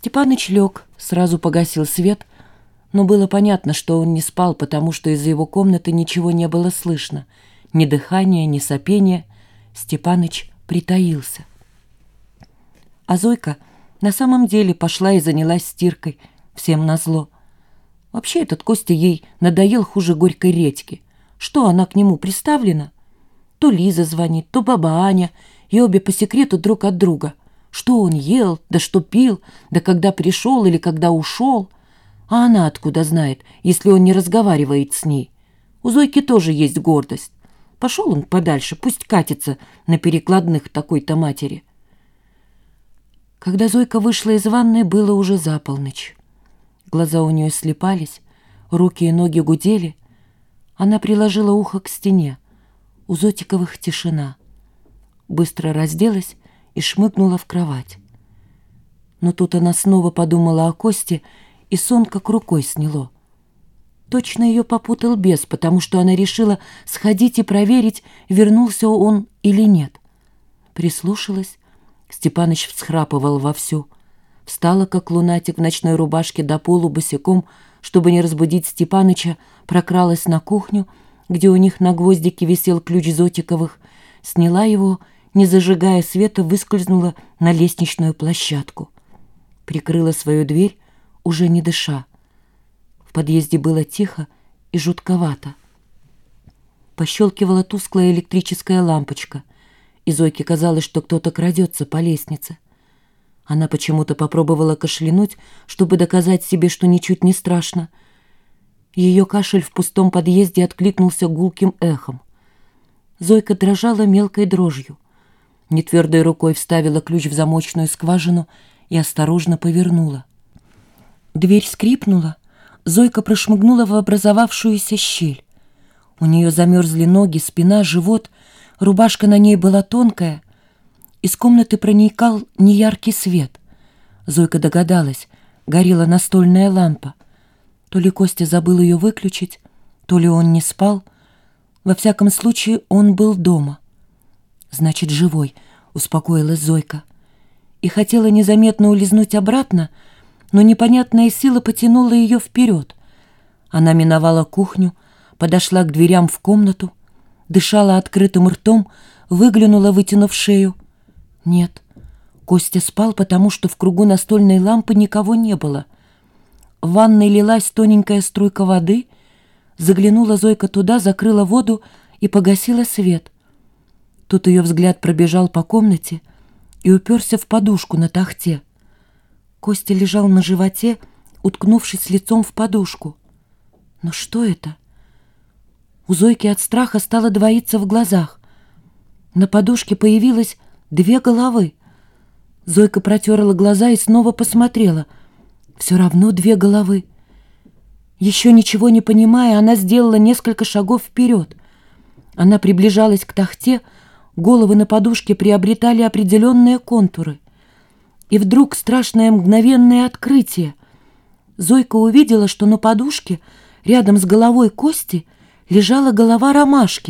Степаныч лег, сразу погасил свет, но было понятно, что он не спал, потому что из его комнаты ничего не было слышно. Ни дыхания, ни сопения. Степаныч притаился. А Зойка на самом деле пошла и занялась стиркой, всем назло. Вообще этот Костя ей надоел хуже горькой редьки. Что, она к нему приставлена? То Лиза звонит, то баба Аня, и обе по секрету друг от друга. Что он ел, да что пил, да когда пришел или когда ушел. А она откуда знает, если он не разговаривает с ней? У Зойки тоже есть гордость. Пошел он подальше, пусть катится на перекладных такой-то матери. Когда Зойка вышла из ванной, было уже за полночь. Глаза у нее слепались, руки и ноги гудели. Она приложила ухо к стене. У Зотиковых тишина. Быстро разделась и шмыгнула в кровать. Но тут она снова подумала о Косте, и сон как рукой сняло. Точно ее попутал бес, потому что она решила сходить и проверить, вернулся он или нет. Прислушалась. Степаныч всхрапывал вовсю. Встала, как лунатик в ночной рубашке до полу босиком, чтобы не разбудить Степаныча, прокралась на кухню, где у них на гвоздике висел ключ Зотиковых, сняла его, не зажигая света, выскользнула на лестничную площадку. Прикрыла свою дверь, уже не дыша. В подъезде было тихо и жутковато. Пощелкивала тусклая электрическая лампочка, и Зойке казалось, что кто-то крадется по лестнице. Она почему-то попробовала кашлянуть, чтобы доказать себе, что ничуть не страшно. Ее кашель в пустом подъезде откликнулся гулким эхом. Зойка дрожала мелкой дрожью. Нетвердой рукой вставила ключ в замочную скважину и осторожно повернула. Дверь скрипнула, Зойка прошмыгнула в образовавшуюся щель. У нее замерзли ноги, спина, живот, рубашка на ней была тонкая. Из комнаты проникал неяркий свет. Зойка догадалась, горела настольная лампа. То ли Костя забыл ее выключить, то ли он не спал. Во всяком случае, он был дома. «Значит, живой», — успокоилась Зойка. И хотела незаметно улизнуть обратно, — но непонятная сила потянула ее вперед. Она миновала кухню, подошла к дверям в комнату, дышала открытым ртом, выглянула, вытянув шею. Нет, Костя спал, потому что в кругу настольной лампы никого не было. В ванной лилась тоненькая струйка воды, заглянула Зойка туда, закрыла воду и погасила свет. Тут ее взгляд пробежал по комнате и уперся в подушку на тахте. Костя лежал на животе, уткнувшись лицом в подушку. Но что это? У Зойки от страха стало двоиться в глазах. На подушке появилось две головы. Зойка протерла глаза и снова посмотрела. Все равно две головы. Еще ничего не понимая, она сделала несколько шагов вперед. Она приближалась к тахте, головы на подушке приобретали определенные контуры — и вдруг страшное мгновенное открытие. Зойка увидела, что на подушке рядом с головой Кости лежала голова ромашки.